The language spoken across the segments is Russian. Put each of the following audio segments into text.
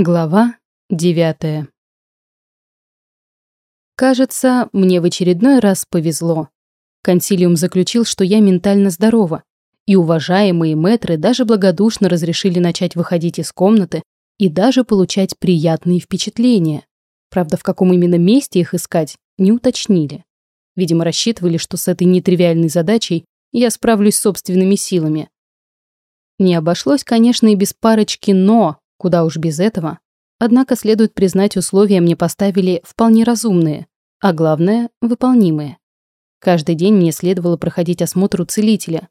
Глава девятая. Кажется, мне в очередной раз повезло. Консилиум заключил, что я ментально здорова, и уважаемые мэтры даже благодушно разрешили начать выходить из комнаты и даже получать приятные впечатления. Правда, в каком именно месте их искать, не уточнили. Видимо, рассчитывали, что с этой нетривиальной задачей я справлюсь собственными силами. Не обошлось, конечно, и без парочки «но», Куда уж без этого. Однако следует признать, условия мне поставили вполне разумные, а главное – выполнимые. Каждый день мне следовало проходить осмотр у целителя.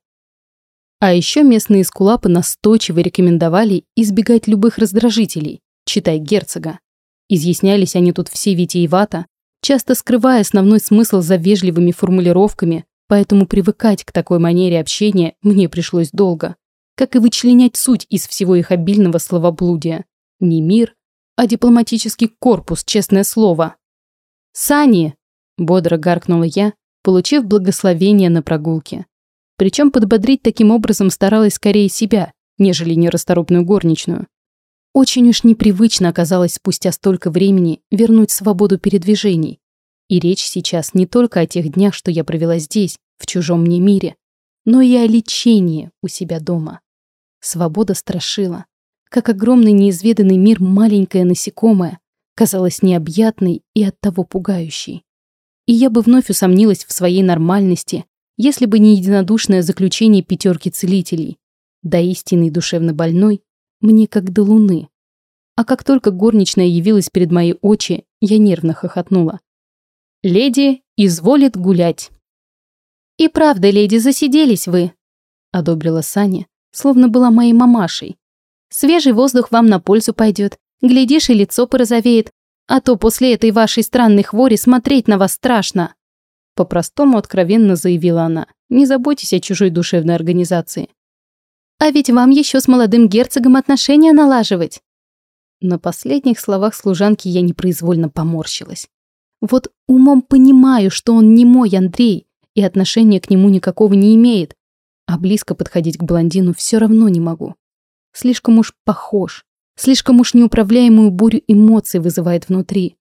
А еще местные скулапы настойчиво рекомендовали избегать любых раздражителей, читай герцога. Изъяснялись они тут все витиевато, часто скрывая основной смысл за вежливыми формулировками, поэтому привыкать к такой манере общения мне пришлось долго как и вычленять суть из всего их обильного словоблудия. Не мир, а дипломатический корпус, честное слово. «Сани!» – бодро гаркнула я, получив благословение на прогулке. Причем подбодрить таким образом старалась скорее себя, нежели нерасторопную горничную. Очень уж непривычно оказалось спустя столько времени вернуть свободу передвижений. И речь сейчас не только о тех днях, что я провела здесь, в чужом мне мире, но и о лечении у себя дома. Свобода страшила. Как огромный неизведанный мир маленькое насекомое, казалось необъятной и оттого пугающей. И я бы вновь усомнилась в своей нормальности, если бы не единодушное заключение пятерки целителей. До истинной душевно больной мне как до луны. А как только горничная явилась перед мои очи, я нервно хохотнула. «Леди изволит гулять». «И правда, леди, засиделись вы», — одобрила Саня, словно была моей мамашей. Свежий воздух вам на пользу пойдет, глядишь, и лицо порозовеет, а то после этой вашей странной хвори смотреть на вас страшно. По-простому откровенно заявила она. Не заботьтесь о чужой душевной организации. А ведь вам еще с молодым герцогом отношения налаживать. На последних словах служанки я непроизвольно поморщилась. Вот умом понимаю, что он не мой Андрей, и отношения к нему никакого не имеет, а близко подходить к блондину все равно не могу. Слишком уж похож, слишком уж неуправляемую бурю эмоций вызывает внутри.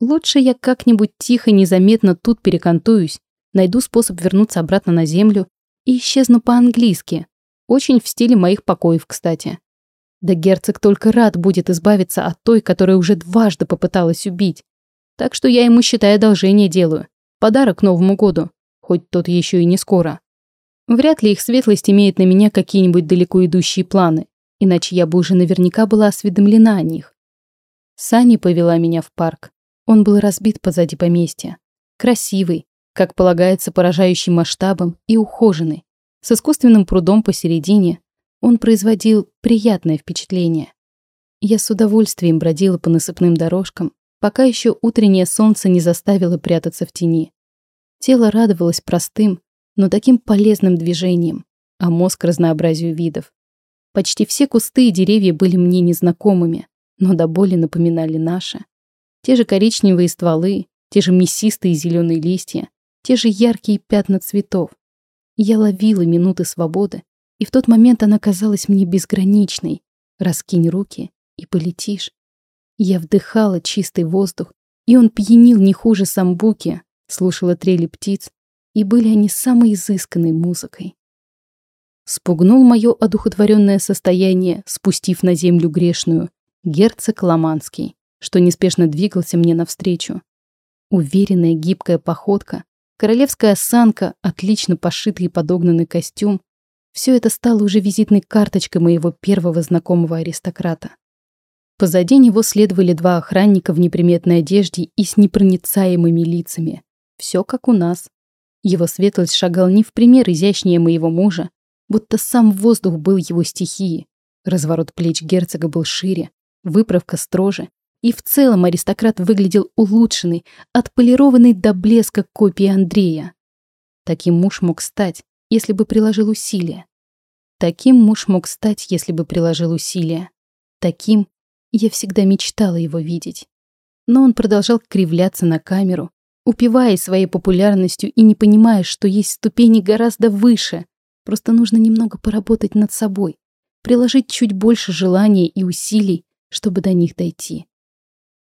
Лучше я как-нибудь тихо, незаметно тут перекантуюсь, найду способ вернуться обратно на землю и исчезну по-английски. Очень в стиле моих покоев, кстати. Да герцог только рад будет избавиться от той, которая уже дважды попыталась убить. Так что я ему, считай, одолжение делаю. Подарок Новому году. Хоть тот еще и не скоро. Вряд ли их светлость имеет на меня какие-нибудь далеко идущие планы, иначе я бы уже наверняка была осведомлена о них. Сани повела меня в парк. Он был разбит позади поместья. Красивый, как полагается, поражающий масштабом и ухоженный. С искусственным прудом посередине он производил приятное впечатление. Я с удовольствием бродила по насыпным дорожкам, пока еще утреннее солнце не заставило прятаться в тени. Тело радовалось простым, но таким полезным движением, а мозг разнообразию видов. Почти все кусты и деревья были мне незнакомыми, но до боли напоминали наши. Те же коричневые стволы, те же мясистые зеленые листья, те же яркие пятна цветов. Я ловила минуты свободы, и в тот момент она казалась мне безграничной. Раскинь руки и полетишь. Я вдыхала чистый воздух, и он пьянил не хуже самбуки, слушала трели птиц, и были они самой изысканной музыкой. Спугнул мое одухотворенное состояние, спустив на землю грешную, герцог Ломанский, что неспешно двигался мне навстречу. Уверенная гибкая походка, королевская осанка, отлично пошитый и подогнанный костюм — все это стало уже визитной карточкой моего первого знакомого аристократа. Позади него следовали два охранника в неприметной одежде и с непроницаемыми лицами. Все как у нас. Его светлость шагал не в пример изящнее моего мужа, будто сам воздух был его стихией. Разворот плеч герцога был шире, выправка строже, и в целом аристократ выглядел улучшенный, отполированный до блеска копии Андрея. Таким муж мог стать, если бы приложил усилия. Таким муж мог стать, если бы приложил усилия. Таким я всегда мечтала его видеть. Но он продолжал кривляться на камеру, упиваясь своей популярностью и не понимая, что есть ступени гораздо выше. Просто нужно немного поработать над собой, приложить чуть больше желания и усилий, чтобы до них дойти.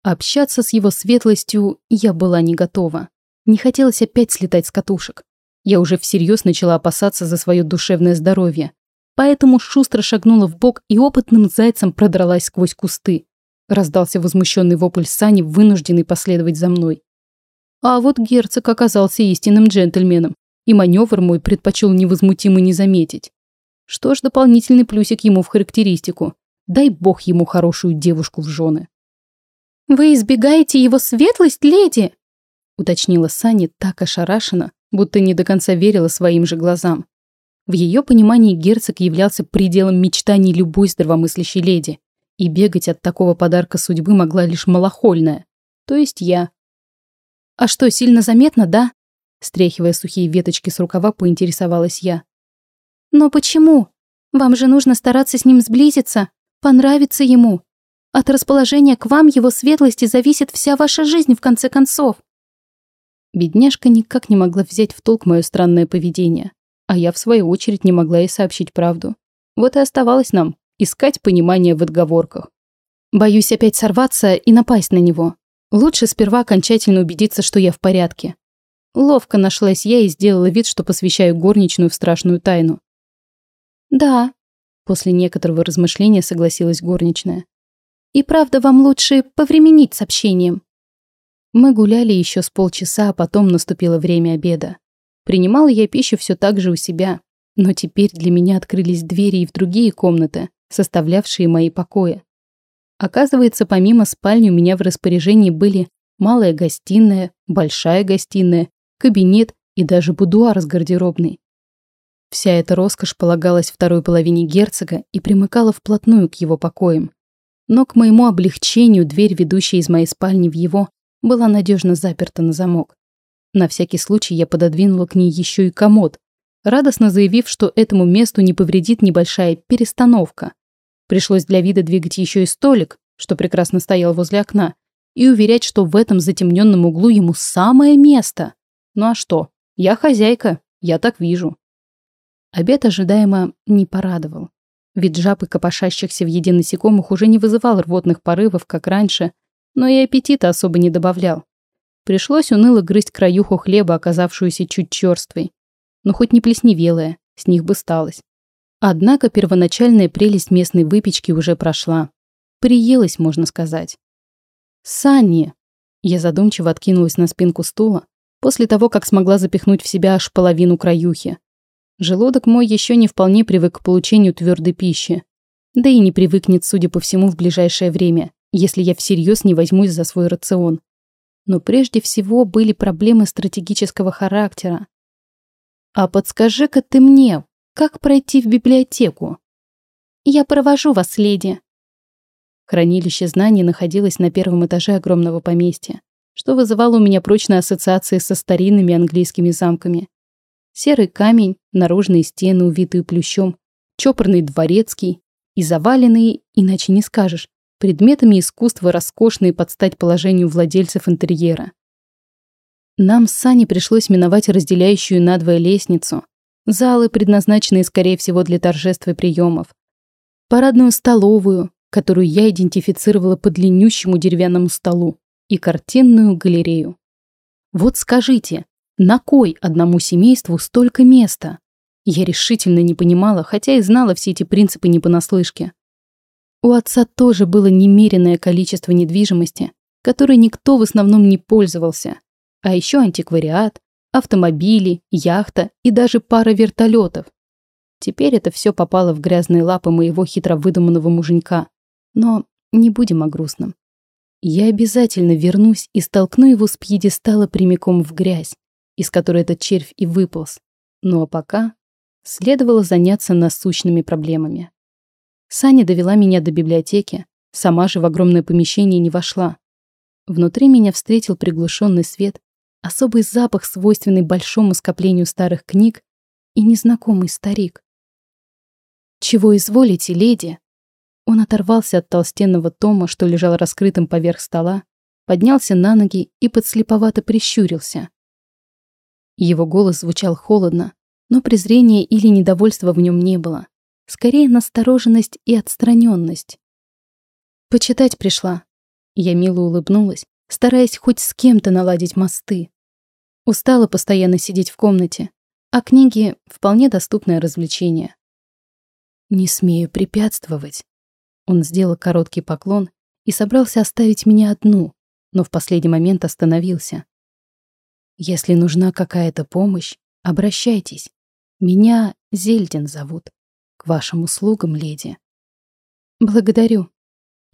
Общаться с его светлостью я была не готова. Не хотелось опять слетать с катушек. Я уже всерьез начала опасаться за свое душевное здоровье. Поэтому шустро шагнула в бок и опытным зайцем продралась сквозь кусты. Раздался возмущенный вопль Сани, вынужденный последовать за мной. А вот герцог оказался истинным джентльменом, и маневр мой предпочел невозмутимо не заметить. Что ж, дополнительный плюсик ему в характеристику. Дай бог ему хорошую девушку в жены. «Вы избегаете его светлость, леди?» уточнила Сани так ошарашенно, будто не до конца верила своим же глазам. В ее понимании герцог являлся пределом мечтаний любой здравомыслящей леди, и бегать от такого подарка судьбы могла лишь малохольная, то есть я. «А что, сильно заметно, да?» Стряхивая сухие веточки с рукава, поинтересовалась я. «Но почему? Вам же нужно стараться с ним сблизиться, понравиться ему. От расположения к вам его светлости зависит вся ваша жизнь, в конце концов». Бедняжка никак не могла взять в толк мое странное поведение, а я, в свою очередь, не могла ей сообщить правду. Вот и оставалось нам искать понимание в отговорках. Боюсь опять сорваться и напасть на него. Лучше сперва окончательно убедиться, что я в порядке. Ловко нашлась я и сделала вид, что посвящаю горничную в страшную тайну. «Да», — после некоторого размышления согласилась горничная. «И правда, вам лучше повременить с общением. Мы гуляли еще с полчаса, а потом наступило время обеда. Принимала я пищу все так же у себя, но теперь для меня открылись двери и в другие комнаты, составлявшие мои покои. Оказывается, помимо спальни у меня в распоряжении были малая гостиная, большая гостиная, кабинет и даже будуар с гардеробной. Вся эта роскошь полагалась второй половине герцога и примыкала вплотную к его покоям. Но к моему облегчению дверь, ведущая из моей спальни в его, была надежно заперта на замок. На всякий случай я пододвинула к ней еще и комод, радостно заявив, что этому месту не повредит небольшая перестановка. Пришлось для вида двигать еще и столик, что прекрасно стоял возле окна, и уверять, что в этом затемненном углу ему самое место. Ну а что? Я хозяйка, я так вижу. Обед ожидаемо не порадовал. Ведь жаб и копошащихся в еде насекомых уже не вызывал рвотных порывов, как раньше, но и аппетита особо не добавлял. Пришлось уныло грызть краюху хлеба, оказавшуюся чуть черствой. Но хоть не плесневелая, с них бы сталось. Однако первоначальная прелесть местной выпечки уже прошла. Приелась, можно сказать. «Санни!» Я задумчиво откинулась на спинку стула, после того, как смогла запихнуть в себя аж половину краюхи. Желудок мой еще не вполне привык к получению твердой пищи. Да и не привыкнет, судя по всему, в ближайшее время если я всерьез не возьмусь за свой рацион. Но прежде всего были проблемы стратегического характера. А подскажи-ка ты мне, как пройти в библиотеку? Я провожу вас, леди. Хранилище знаний находилось на первом этаже огромного поместья, что вызывало у меня прочные ассоциации со старинными английскими замками. Серый камень, наружные стены, увитые плющом, чопорный дворецкий и заваленные, иначе не скажешь, предметами искусства, роскошные под стать положению владельцев интерьера. Нам с Саней пришлось миновать разделяющую надвое лестницу, залы, предназначенные, скорее всего, для торжеств и приемов, парадную столовую, которую я идентифицировала по длиннющему деревянному столу, и картинную галерею. Вот скажите, на кой одному семейству столько места? Я решительно не понимала, хотя и знала все эти принципы не понаслышке. У отца тоже было немеренное количество недвижимости, которой никто в основном не пользовался. А еще антиквариат, автомобили, яхта и даже пара вертолетов. Теперь это все попало в грязные лапы моего хитро выдуманного муженька. Но не будем о грустном. Я обязательно вернусь и столкну его с пьедестала прямиком в грязь, из которой этот червь и выполз. Ну а пока следовало заняться насущными проблемами. Саня довела меня до библиотеки, сама же в огромное помещение не вошла. Внутри меня встретил приглушенный свет, особый запах, свойственный большому скоплению старых книг, и незнакомый старик. «Чего изволите, леди?» Он оторвался от толстенного тома, что лежал раскрытым поверх стола, поднялся на ноги и подслеповато прищурился. Его голос звучал холодно, но презрения или недовольства в нем не было скорее настороженность и отстраненность. Почитать пришла. Я мило улыбнулась, стараясь хоть с кем-то наладить мосты. Устала постоянно сидеть в комнате, а книги — вполне доступное развлечение. Не смею препятствовать. Он сделал короткий поклон и собрался оставить меня одну, но в последний момент остановился. Если нужна какая-то помощь, обращайтесь. Меня Зельдин зовут. К вашим услугам, леди. Благодарю.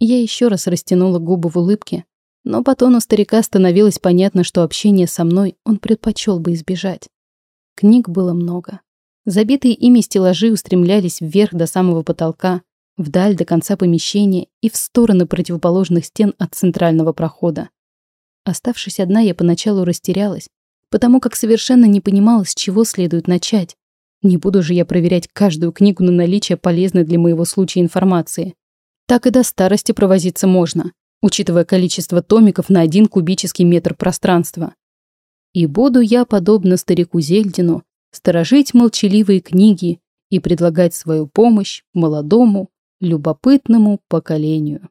Я еще раз растянула губы в улыбке, но по тону старика становилось понятно, что общение со мной он предпочел бы избежать. Книг было много. Забитые ими стеллажи устремлялись вверх до самого потолка, вдаль до конца помещения и в стороны противоположных стен от центрального прохода. Оставшись одна, я поначалу растерялась, потому как совершенно не понимала, с чего следует начать. Не буду же я проверять каждую книгу на наличие полезной для моего случая информации. Так и до старости провозиться можно, учитывая количество томиков на один кубический метр пространства. И буду я, подобно старику Зельдину, сторожить молчаливые книги и предлагать свою помощь молодому, любопытному поколению.